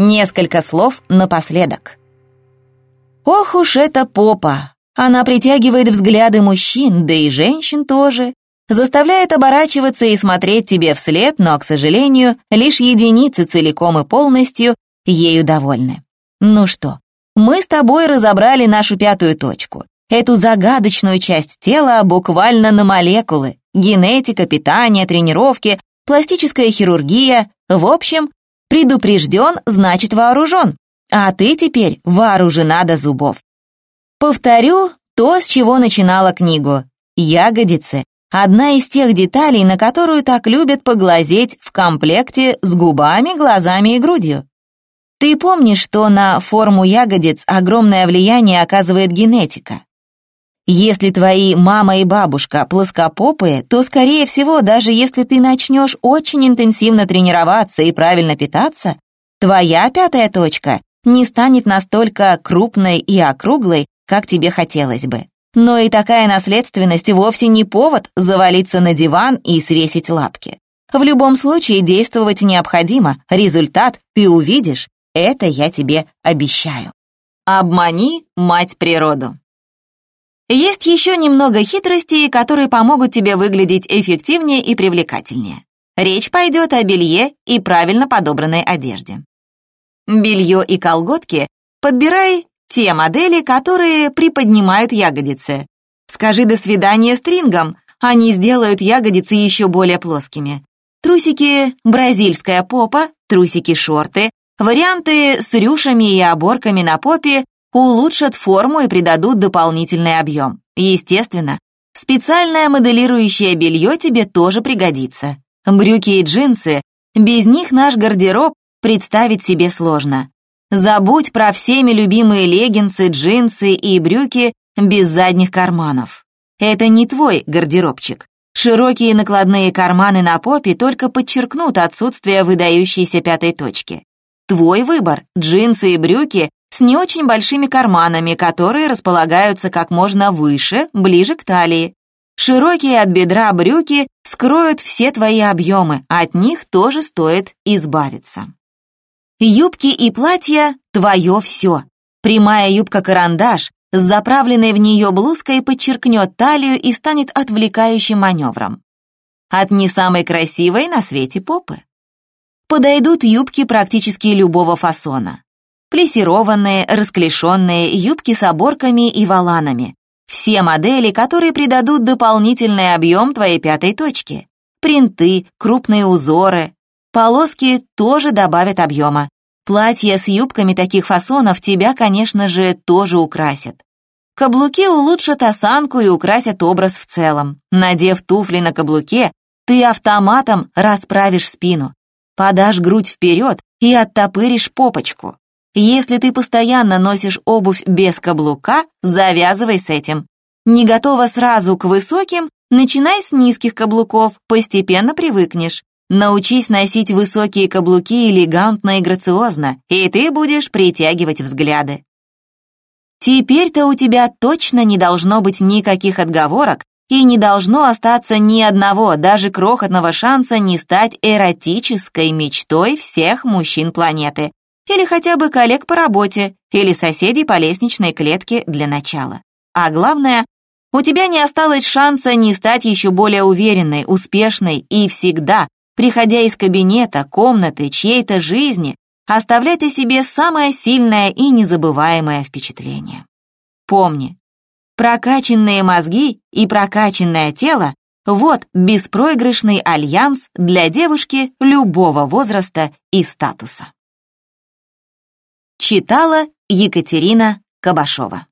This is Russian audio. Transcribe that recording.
Несколько слов напоследок. Ох уж эта попа! Она притягивает взгляды мужчин, да и женщин тоже. Заставляет оборачиваться и смотреть тебе вслед, но, к сожалению, лишь единицы целиком и полностью ею довольны. Ну что, мы с тобой разобрали нашу пятую точку. Эту загадочную часть тела буквально на молекулы. Генетика, питание, тренировки, пластическая хирургия. В общем, предупрежден, значит вооружен. А ты теперь вооружена до зубов. Повторю то, с чего начинала книгу. Ягодицы – одна из тех деталей, на которую так любят поглазеть в комплекте с губами, глазами и грудью. Ты помнишь, что на форму ягодиц огромное влияние оказывает генетика? Если твои мама и бабушка плоскопопые, то, скорее всего, даже если ты начнешь очень интенсивно тренироваться и правильно питаться, твоя пятая точка не станет настолько крупной и округлой, как тебе хотелось бы. Но и такая наследственность вовсе не повод завалиться на диван и свесить лапки. В любом случае действовать необходимо, результат ты увидишь, это я тебе обещаю. Обмани мать природу. Есть еще немного хитростей, которые помогут тебе выглядеть эффективнее и привлекательнее. Речь пойдет о белье и правильно подобранной одежде. Белье и колготки подбирай те модели, которые приподнимают ягодицы. Скажи «до свидания» стрингом, они сделают ягодицы еще более плоскими. Трусики «бразильская попа», трусики-шорты, варианты с рюшами и оборками на попе улучшат форму и придадут дополнительный объем. Естественно, специальное моделирующее белье тебе тоже пригодится. Брюки и джинсы, без них наш гардероб представить себе сложно. Забудь про всеми любимые леггинсы, джинсы и брюки без задних карманов. Это не твой гардеробчик. Широкие накладные карманы на попе только подчеркнут отсутствие выдающейся пятой точки. Твой выбор – джинсы и брюки с не очень большими карманами, которые располагаются как можно выше, ближе к талии. Широкие от бедра брюки скроют все твои объемы, от них тоже стоит избавиться. Юбки и платья – твое все. Прямая юбка-карандаш с заправленной в нее блузкой подчеркнет талию и станет отвлекающим маневром. От не самой красивой на свете попы. Подойдут юбки практически любого фасона. Плессированные, расклешенные, юбки с оборками и воланами. Все модели, которые придадут дополнительный объем твоей пятой точке. Принты, крупные узоры, Полоски тоже добавят объема. Платья с юбками таких фасонов тебя, конечно же, тоже украсят. Каблуки улучшат осанку и украсят образ в целом. Надев туфли на каблуке, ты автоматом расправишь спину, подашь грудь вперед и оттопыришь попочку. Если ты постоянно носишь обувь без каблука, завязывай с этим. Не готова сразу к высоким, начинай с низких каблуков, постепенно привыкнешь. Научись носить высокие каблуки элегантно и грациозно, и ты будешь притягивать взгляды. Теперь-то у тебя точно не должно быть никаких отговорок и не должно остаться ни одного, даже крохотного шанса не стать эротической мечтой всех мужчин планеты, или хотя бы коллег по работе, или соседей по лестничной клетке для начала. А главное, у тебя не осталось шанса не стать еще более уверенной, успешной и всегда приходя из кабинета, комнаты, чьей-то жизни, оставлять о себе самое сильное и незабываемое впечатление. Помни, прокачанные мозги и прокачанное тело – вот беспроигрышный альянс для девушки любого возраста и статуса. Читала Екатерина Кабашова